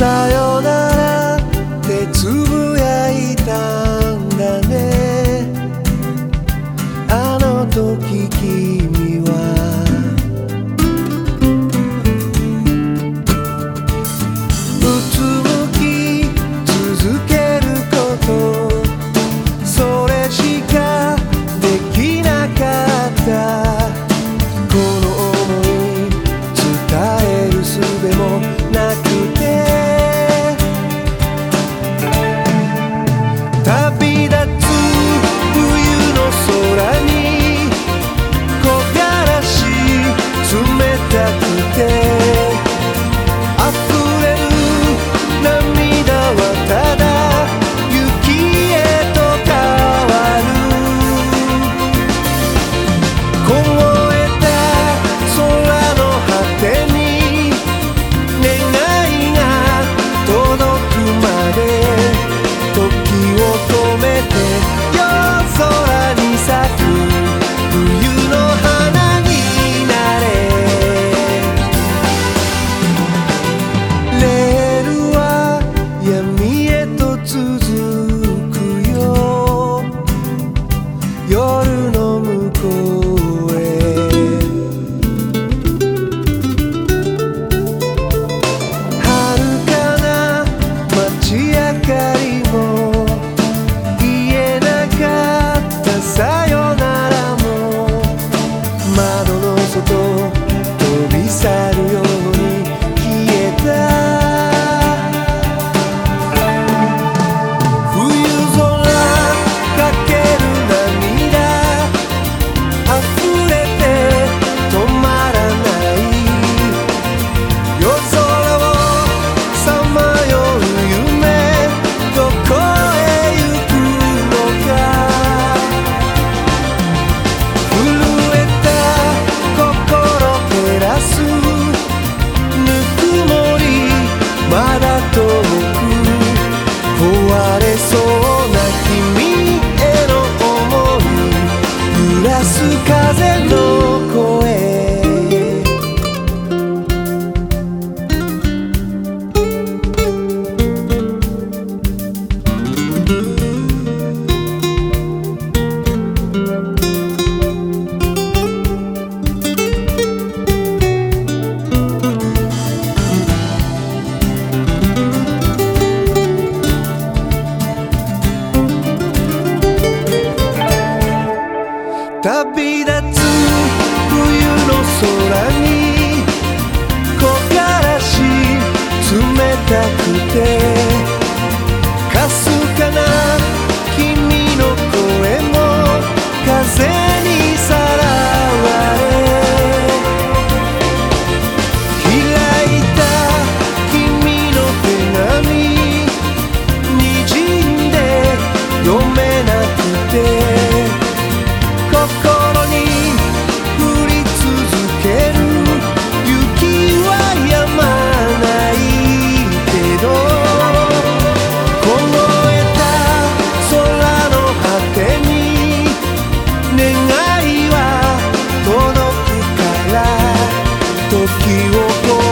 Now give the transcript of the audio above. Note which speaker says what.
Speaker 1: 쌓여 Esta vida 時を越